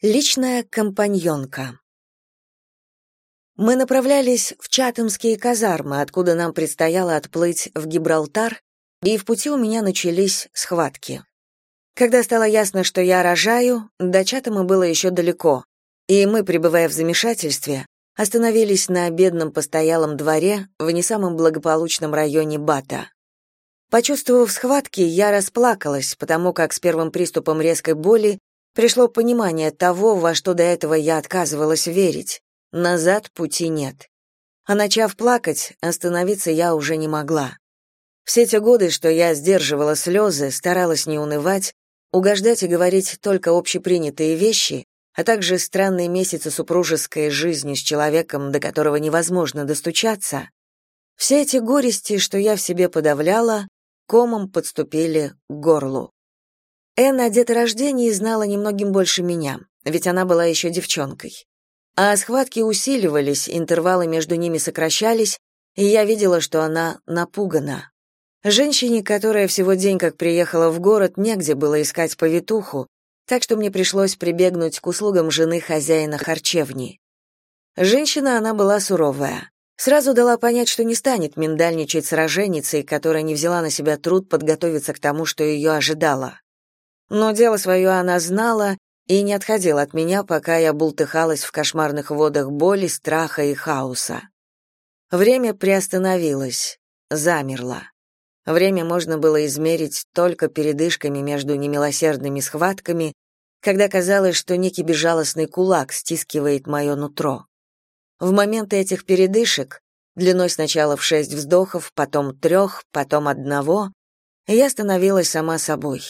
Личная компаньонка. Мы направлялись в Чатамские казармы, откуда нам предстояло отплыть в Гибралтар, и в пути у меня начались схватки. Когда стало ясно, что я рожаю, до Чатама было еще далеко, и мы, пребывая в замешательстве, остановились на бедном постоялом дворе в не самом благополучном районе Бата. Почувствовав схватки, я расплакалась, потому как с первым приступом резкой боли пришло понимание того, во что до этого я отказывалась верить. Назад пути нет. А начав плакать, остановиться я уже не могла. Все те годы, что я сдерживала слезы, старалась не унывать, угождать и говорить только общепринятые вещи, а также странные месяцы супружеской жизни с человеком, до которого невозможно достучаться, все эти горести, что я в себе подавляла, комом подступили к горлу. Энн о деторождении знала немногим больше меня, ведь она была еще девчонкой. А схватки усиливались, интервалы между ними сокращались, и я видела, что она напугана. Женщине, которая всего день как приехала в город, негде было искать повитуху, так что мне пришлось прибегнуть к услугам жены хозяина харчевни. Женщина она была суровая. Сразу дала понять, что не станет миндальничать с роженицей, которая не взяла на себя труд подготовиться к тому, что ее ожидало. Но дело свое она знала и не отходила от меня, пока я бултыхалась в кошмарных водах боли, страха и хаоса. Время приостановилось, замерло. Время можно было измерить только передышками между немилосердными схватками, когда казалось, что некий безжалостный кулак стискивает мое нутро. В моменты этих передышек, длиной сначала в шесть вздохов, потом трех, потом одного, я становилась сама собой.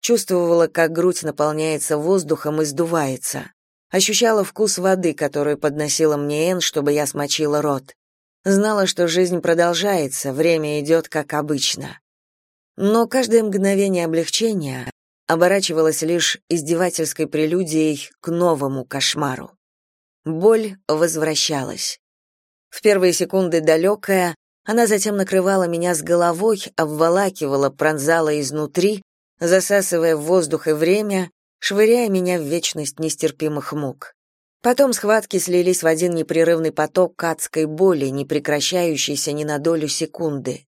Чувствовала, как грудь наполняется воздухом и сдувается. Ощущала вкус воды, которую подносила мне Эн, чтобы я смочила рот. Знала, что жизнь продолжается, время идет как обычно. Но каждое мгновение облегчения оборачивалось лишь издевательской прелюдией к новому кошмару. Боль возвращалась. В первые секунды далекая, она затем накрывала меня с головой, обволакивала, пронзала изнутри, засасывая в воздух и время, швыряя меня в вечность нестерпимых мук. Потом схватки слились в один непрерывный поток адской боли, не прекращающийся ни на долю секунды.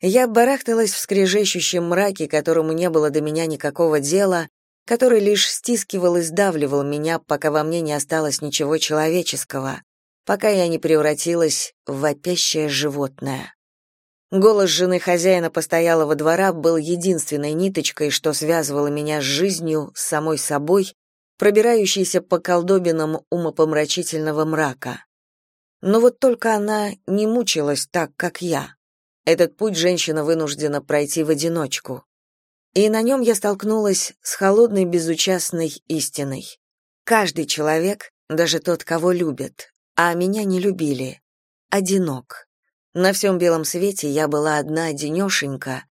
Я барахталась в скрежещущем мраке, которому не было до меня никакого дела, который лишь стискивал и сдавливал меня, пока во мне не осталось ничего человеческого, пока я не превратилась в вопящее животное. Голос жены хозяина постоялого двора был единственной ниточкой, что связывало меня с жизнью, с самой собой, пробирающейся по колдобинам умопомрачительного мрака. Но вот только она не мучилась так, как я. Этот путь женщина вынуждена пройти в одиночку. И на нем я столкнулась с холодной безучастной истиной. Каждый человек, даже тот, кого любят, а меня не любили, одинок. На всем белом свете я была одна одинешенька,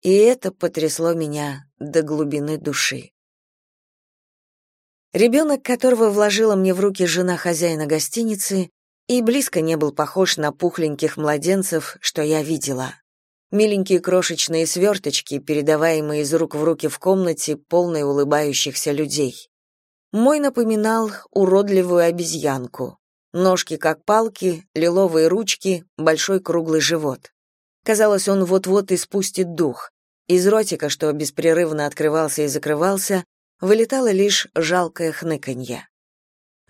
и это потрясло меня до глубины души. Ребенок, которого вложила мне в руки жена хозяина гостиницы, и близко не был похож на пухленьких младенцев, что я видела. Миленькие крошечные сверточки, передаваемые из рук в руки в комнате, полной улыбающихся людей. Мой напоминал уродливую обезьянку. Ножки как палки, лиловые ручки, большой круглый живот. Казалось, он вот-вот испустит дух. Из ротика, что беспрерывно открывался и закрывался, вылетало лишь жалкое хныканье.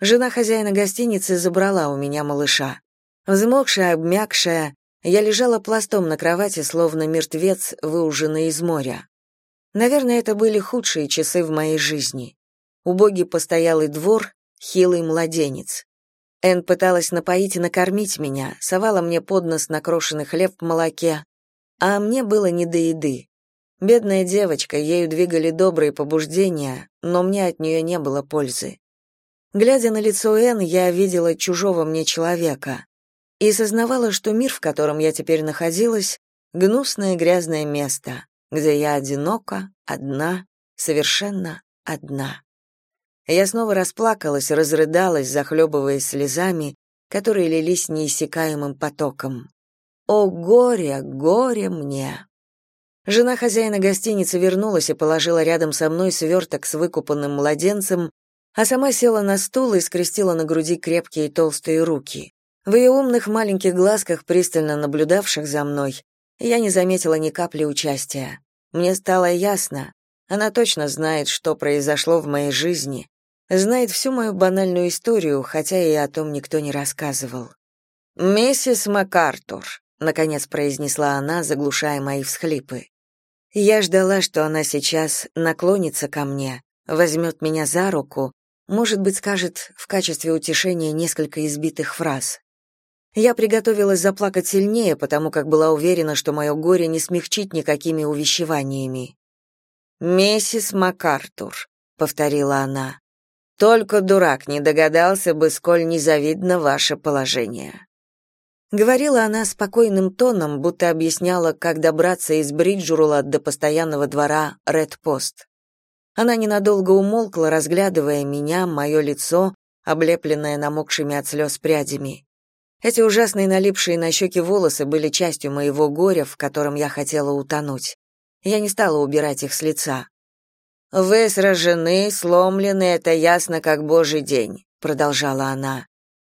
Жена хозяина гостиницы забрала у меня малыша. Взмокшая, обмякшая, я лежала пластом на кровати, словно мертвец, выуженный из моря. Наверное, это были худшие часы в моей жизни. Убогий постоялый двор, хилый младенец. Эн пыталась напоить и накормить меня, совала мне под нос накрошенный хлеб в молоке, а мне было не до еды. Бедная девочка, ею двигали добрые побуждения, но мне от нее не было пользы. Глядя на лицо Эн, я видела чужого мне человека и сознавала, что мир, в котором я теперь находилась, гнусное грязное место, где я одинока, одна, совершенно одна. Я снова расплакалась, разрыдалась, захлебываясь слезами, которые лились неиссякаемым потоком. О горе, горе мне! Жена хозяина гостиницы вернулась и положила рядом со мной сверток с выкупанным младенцем, а сама села на стул и скрестила на груди крепкие толстые руки. В ее умных маленьких глазках, пристально наблюдавших за мной, я не заметила ни капли участия. Мне стало ясно, она точно знает, что произошло в моей жизни, знает всю мою банальную историю, хотя и о том никто не рассказывал. «Миссис МакАртур», — наконец произнесла она, заглушая мои всхлипы. Я ждала, что она сейчас наклонится ко мне, возьмет меня за руку, может быть, скажет в качестве утешения несколько избитых фраз. Я приготовилась заплакать сильнее, потому как была уверена, что мое горе не смягчить никакими увещеваниями. «Миссис МакАртур», — повторила она, — «только дурак не догадался бы, сколь незавидно ваше положение». Говорила она спокойным тоном, будто объясняла, как добраться из Бриджурула до постоянного двора Ред-Пост. Она ненадолго умолкла, разглядывая меня, мое лицо, облепленное намокшими от слез прядями. Эти ужасные налипшие на щеки волосы были частью моего горя, в котором я хотела утонуть. Я не стала убирать их с лица. «Вы сражены, сломлены, это ясно, как божий день», — продолжала она.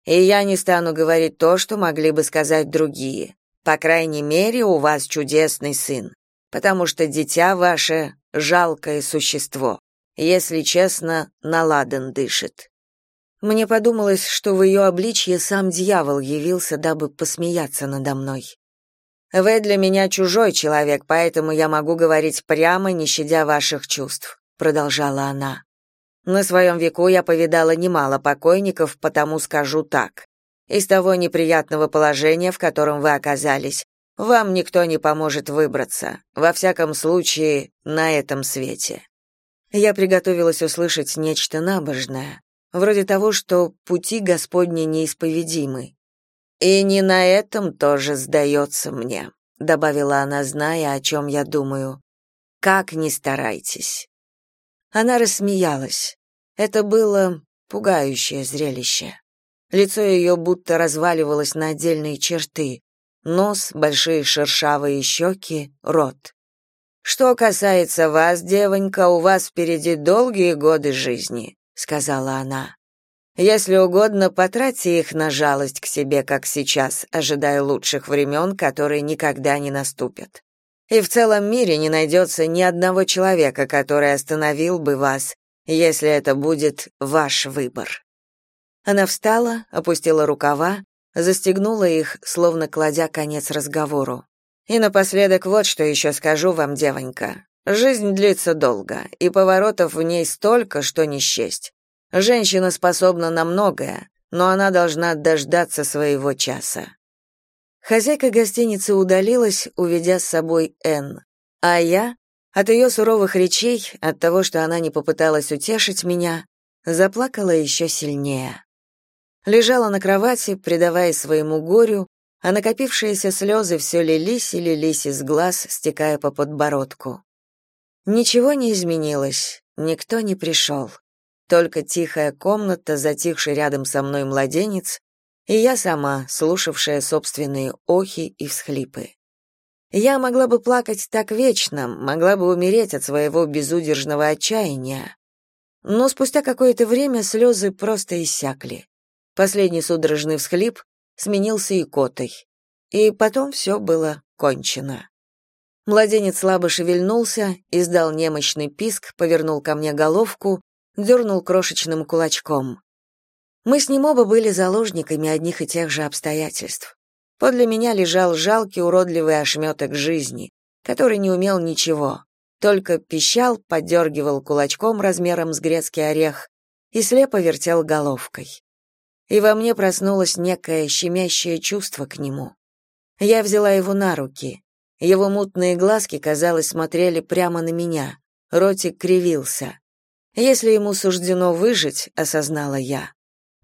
И я не стану говорить то, что могли бы сказать другие. По крайней мере, у вас чудесный сын, потому что дитя ваше — жалкое существо. Если честно, наладан дышит. Мне подумалось, что в ее обличье сам дьявол явился, дабы посмеяться надо мной. Вы для меня чужой человек, поэтому я могу говорить прямо, не щадя ваших чувств, продолжала она. На своем веку я повидала немало покойников, потому скажу так. Из того неприятного положения, в котором вы оказались, вам никто не поможет выбраться, во всяком случае, на этом свете. Я приготовилась услышать нечто набожное, вроде того, что пути Господни неисповедимы. И не на этом тоже сдается мне, добавила она, зная, о чем я думаю. Как ни старайтесь. Она рассмеялась. Это было пугающее зрелище. Лицо ее будто разваливалось на отдельные черты. Нос, большие шершавые щеки, рот. «Что касается вас, девонька, у вас впереди долгие годы жизни», — сказала она. «Если угодно, потратьте их на жалость к себе, как сейчас, ожидая лучших времен, которые никогда не наступят. И в целом мире не найдется ни одного человека, который остановил бы вас, если это будет ваш выбор. Она встала, опустила рукава, застегнула их, словно кладя конец разговору. И напоследок вот что еще скажу вам, девонька. Жизнь длится долго, и поворотов в ней столько, что не счесть. Женщина способна на многое, но она должна дождаться своего часа. Хозяйка гостиницы удалилась, уведя с собой Энн, а я, от ее суровых речей, от того, что она не попыталась утешить меня, заплакала еще сильнее. Лежала на кровати, предаваясь своему горю, а накопившиеся слезы все лились и лились из глаз, стекая по подбородку. Ничего не изменилось, никто не пришел. Только тихая комната, затихший рядом со мной младенец и я сама, слушавшая собственные охи и всхлипы. Я могла бы плакать так вечно, могла бы умереть от своего безудержного отчаяния. Но спустя какое-то время слезы просто иссякли. Последний судорожный всхлип сменился икотой. И потом все было кончено. Младенец слабо шевельнулся, издал немощный писк, повернул ко мне головку, дернул крошечным кулачком. Мы с ним оба были заложниками одних и тех же обстоятельств. Подле меня лежал жалкий уродливый ошметок жизни, который не умел ничего, только пищал, подергивал кулачком размером с грецкий орех и слепо вертел головкой. И во мне проснулось некое щемящее чувство к нему. Я взяла его на руки. Его мутные глазки, казалось, смотрели прямо на меня. Ротик кривился. Если ему суждено выжить, осознала я,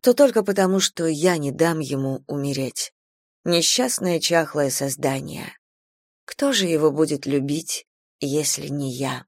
то только потому, что я не дам ему умереть. Несчастное чахлое создание. Кто же его будет любить, если не я?